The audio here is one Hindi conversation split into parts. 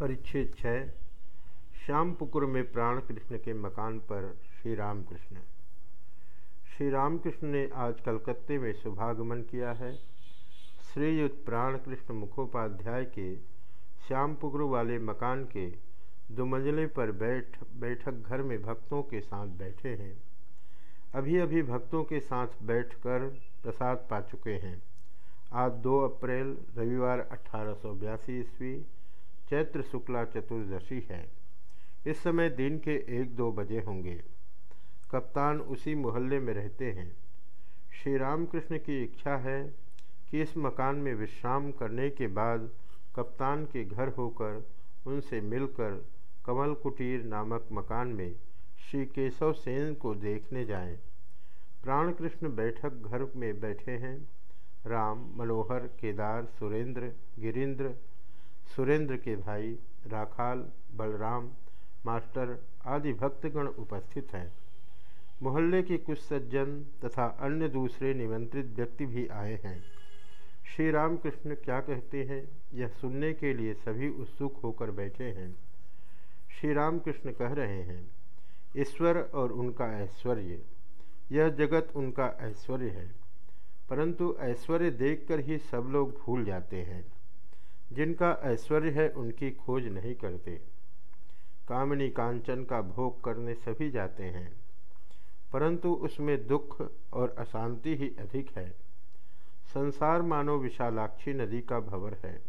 परिच्छेद छः श्यामपुकुर में प्राण कृष्ण के मकान पर श्री राम कृष्ण श्री रामकृष्ण ने आज कलकत्ते में शुभागमन किया है। श्रीयुक्त प्राण कृष्ण मुखोपाध्याय के श्याम श्यामपुकुर वाले मकान के दो मंजिले पर बैठ, बैठक घर में भक्तों के साथ बैठे हैं। अभी अभी भक्तों के साथ बैठकर प्रसाद पा चुके हैं। आज 2 अप्रैल, रविवार अठारह सौ बयासी ईस्वी चैत्र शुक्ला चतुर्दशी है। इस समय दिन के एक दो बजे होंगे। कप्तान उसी मोहल्ले में रहते हैं। श्री रामकृष्ण की इच्छा है कि इस मकान में विश्राम करने के बाद कप्तान के घर होकर उनसे मिलकर कमल कुटीर नामक मकान में श्री केशव सेन को देखने जाएँ। प्राण कृष्ण बैठक घर में बैठे हैं। राम, मनोहर, केदार, सुरेंद्र गिरीन्द्र सुरेंद्र के भाई, राखाल, बलराम, मास्टर आदि भक्तगण उपस्थित हैं। मोहल्ले के कुछ सज्जन तथा अन्य दूसरे निमंत्रित व्यक्ति भी आए हैं। श्री रामकृष्ण क्या कहते हैं, यह सुनने के लिए सभी उत्सुक होकर बैठे हैं। श्री रामकृष्ण कह रहे हैं, ईश्वर और उनका ऐश्वर्य, यह जगत उनका ऐश्वर्य है, परंतु ऐश्वर्य देखकर ही सब लोग भूल जाते हैं। जिनका ऐश्वर्य है उनकी खोज नहीं करते। कामनी कांचन का भोग करने सभी जाते हैं। परंतु उसमें दुख और अशांति ही अधिक है। संसार मानो विशालाक्षी नदी का भवर है।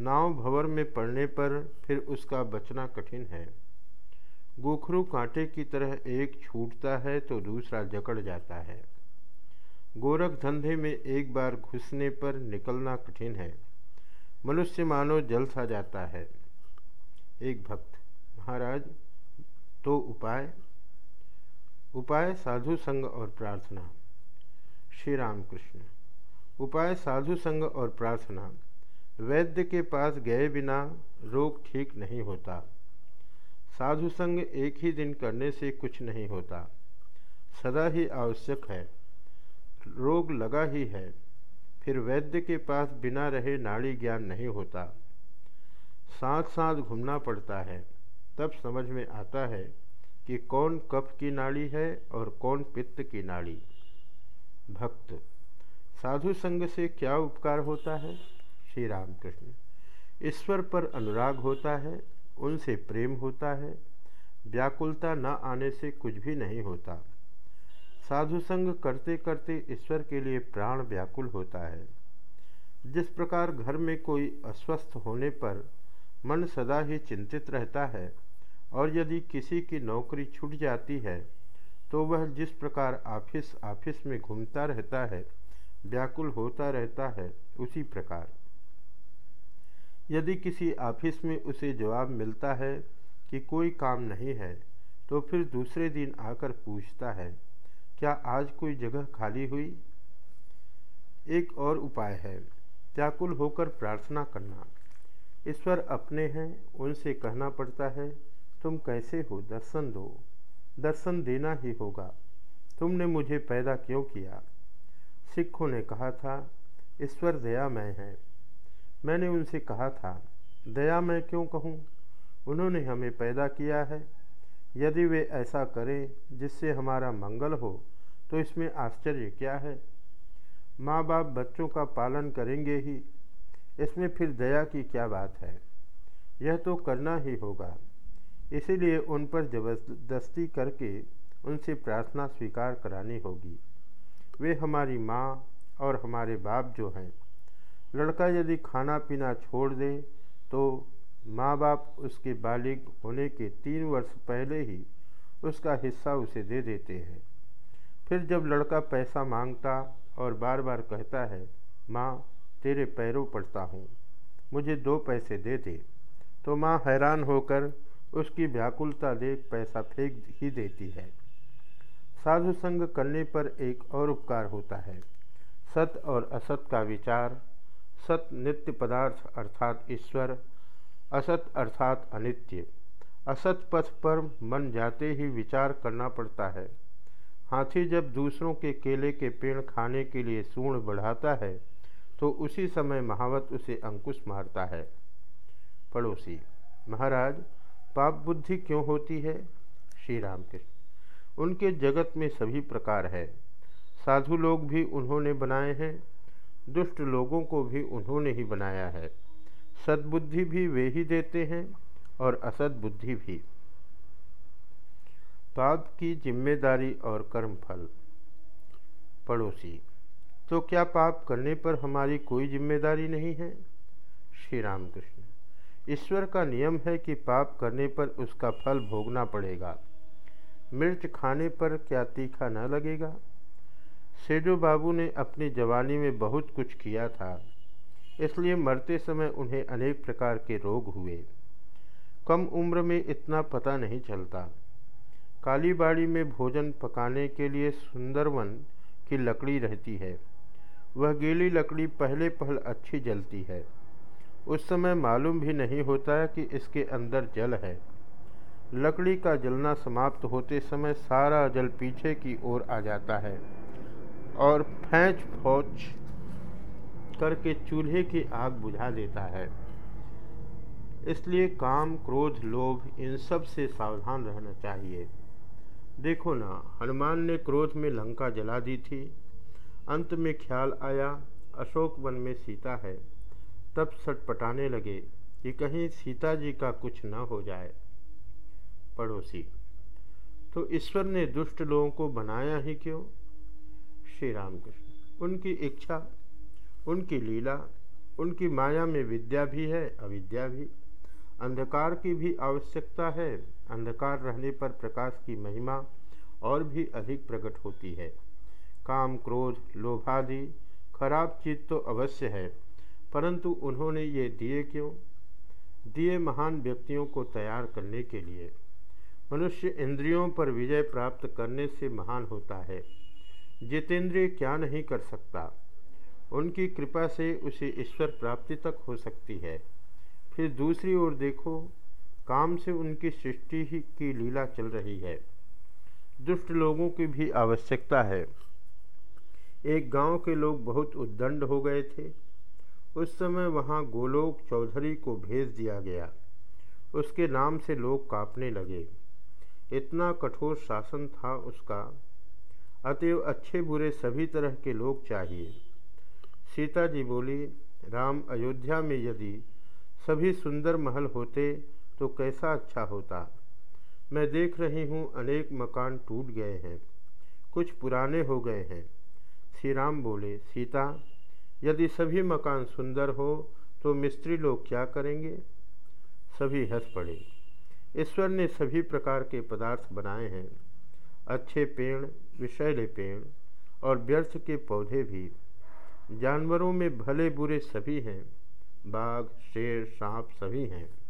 नाव भवर में पड़ने पर फिर उसका बचना कठिन है। गोखरू कांटे की तरह एक छूटता है तो दूसरा जकड़ जाता है। गोरख धंधे में एक बार घुसने पर निकलना कठिन है। मनुष्य मानो जल सा जाता है। एक भक्त, महाराज तो उपाय। उपाय साधु संग और प्रार्थना। श्री राम कृष्ण उपाय साधु संग और प्रार्थना। वैद्य के पास गए बिना रोग ठीक नहीं होता। साधु संग एक ही दिन करने से कुछ नहीं होता। सदा ही आवश्यक है। रोग लगा ही है। फिर वैद्य के पास बिना रहे नाड़ी ज्ञान नहीं होता। साथ साथ घूमना पड़ता है। तब समझ में आता है कि कौन कफ की नाड़ी है और कौन पित्त की नाड़ी। भक्त, साधु संग से क्या उपकार होता है? श्री राम कृष्ण ईश्वर पर अनुराग होता है, उनसे प्रेम होता है, व्याकुलता न आने से कुछ भी नहीं होता। साधु संग करते करते ईश्वर के लिए प्राण व्याकुल होता है। जिस प्रकार घर में कोई अस्वस्थ होने पर मन सदा ही चिंतित रहता है और यदि किसी की नौकरी छूट जाती है तो वह जिस प्रकार ऑफ़िस ऑफ़िस में घूमता रहता है, व्याकुल होता रहता है, उसी प्रकार। यदि किसी ऑफ़िस में उसे जवाब मिलता है कि कोई काम नहीं है तो फिर दूसरे दिन आकर पूछता है क्या आज कोई जगह खाली हुई? एक और उपाय है, व्याकुल होकर प्रार्थना करना। ईश्वर अपने हैं, उनसे कहना पड़ता है, तुम कैसे हो? दर्शन दो। दर्शन देना ही होगा। तुमने मुझे पैदा क्यों किया? सिखों ने कहा था, ईश्वर दयामय है। मैंने उनसे कहा था, दया मैं क्यों कहूँ? उन्होंने हमें पैदा किया है। यदि वे ऐसा करें जिससे हमारा मंगल हो तो इसमें आश्चर्य क्या है? माँ बाप बच्चों का पालन करेंगे ही। इसमें फिर दया की क्या बात है? यह तो करना ही होगा। इसीलिए उन पर ज़बरदस्ती करके उनसे प्रार्थना स्वीकार करानी होगी। वे हमारी माँ और हमारे बाप जो हैं। लड़का यदि खाना पीना छोड़ दे तो माँ बाप उसके बालिग होने के तीन वर्ष पहले ही उसका हिस्सा उसे दे देते हैं। फिर जब लड़का पैसा माँगता और बार बार कहता है, माँ, तेरे पैरों पड़ता हूँ, मुझे दो पैसे दे दे। तो माँ हैरान होकर उसकी व्याकुलता देख पैसा फेंक ही देती है। साधु संग करने पर एक और उपकार होता है। सत और असत का विचार, सत नित्य पदार्थ अर्थात ईश्वर, असत अर्थात अनित्य। असत पथ पर मन जाते ही विचार करना पड़ता है। हाथी जब दूसरों के केले के पेड़ खाने के लिए सूर्ण बढ़ाता है तो उसी समय महावत उसे अंकुश मारता है। पड़ोसी, महाराज, पाप बुद्धि क्यों होती है? श्री रामकृष्ण, उनके जगत में सभी प्रकार है। साधु लोग भी उन्होंने बनाए हैं, दुष्ट लोगों को भी उन्होंने ही बनाया है। सद्बुद्धि भी वे ही देते हैं और असद बुद्धि भी। पाप की ज़िम्मेदारी और कर्म फल पड़ोसी तो क्या पाप करने पर हमारी कोई ज़िम्मेदारी नहीं है? श्री राम कृष्ण ईश्वर का नियम है कि पाप करने पर उसका फल भोगना पड़ेगा। मिर्च खाने पर क्या तीखा न लगेगा? सेजो बाबू ने अपनी जवानी में बहुत कुछ किया था, इसलिए मरते समय उन्हें अनेक प्रकार के रोग हुए। कम उम्र में इतना पता नहीं चलता। कालीबाड़ी में भोजन पकाने के लिए सुंदरवन की लकड़ी रहती है। वह गीली लकड़ी पहले पहल अच्छी जलती है। उस समय मालूम भी नहीं होता है कि इसके अंदर जल है। लकड़ी का जलना समाप्त होते समय सारा जल पीछे की ओर आ जाता है और फैंच फौच करके चूल्हे की आग बुझा देता है। इसलिए काम, क्रोध, लोभ, इन सबसे सावधान रहना चाहिए। देखो ना, हनुमान ने क्रोध में लंका जला दी थी। अंत में ख्याल आया, अशोक वन में सीता है। तब सटपटाने लगे कि कहीं सीता जी का कुछ न हो जाए। पड़ोसी तो ईश्वर ने दुष्ट लोगों को बनाया ही क्यों? श्री रामकृष्ण उनकी इच्छा, उनकी लीला, उनकी माया में विद्या भी है, अविद्या भी। अंधकार की भी आवश्यकता है। अंधकार रहने पर प्रकाश की महिमा और भी अधिक प्रकट होती है। काम, क्रोध लोभादि खराब चीज़ तो अवश्य है, परंतु उन्होंने ये दिए क्यों? दिए महान व्यक्तियों को तैयार करने के लिए। मनुष्य इंद्रियों पर विजय प्राप्त करने से महान होता है। जितेंद्रिय क्या नहीं कर सकता? उनकी कृपा से उसे ईश्वर प्राप्ति तक हो सकती है। फिर दूसरी ओर देखो, काम से उनकी सृष्टि ही की लीला चल रही है। दुष्ट लोगों की भी आवश्यकता है। एक गाँव के लोग बहुत उद्दंड हो गए थे। उस समय वहाँ गोलोक चौधरी को भेज दिया गया। उसके नाम से लोग कांपने लगे। इतना कठोर शासन था उसका। अतएव अच्छे बुरे सभी तरह के लोग चाहिए। सीता जी बोली, राम अयोध्या में यदि सभी सुंदर महल होते तो कैसा अच्छा होता। मैं देख रही हूँ अनेक मकान टूट गए हैं, कुछ पुराने हो गए हैं। श्री राम बोले, सीता, यदि सभी मकान सुंदर हो तो मिस्त्री लोग क्या करेंगे? सभी हंस पड़े। ईश्वर ने सभी प्रकार के पदार्थ बनाए हैं, अच्छे पेड़, विषैले पेड़ और व्यर्थ के पौधे भी। जानवरों में भले बुरे सभी हैं बाघ शेर सांप सभी हैं।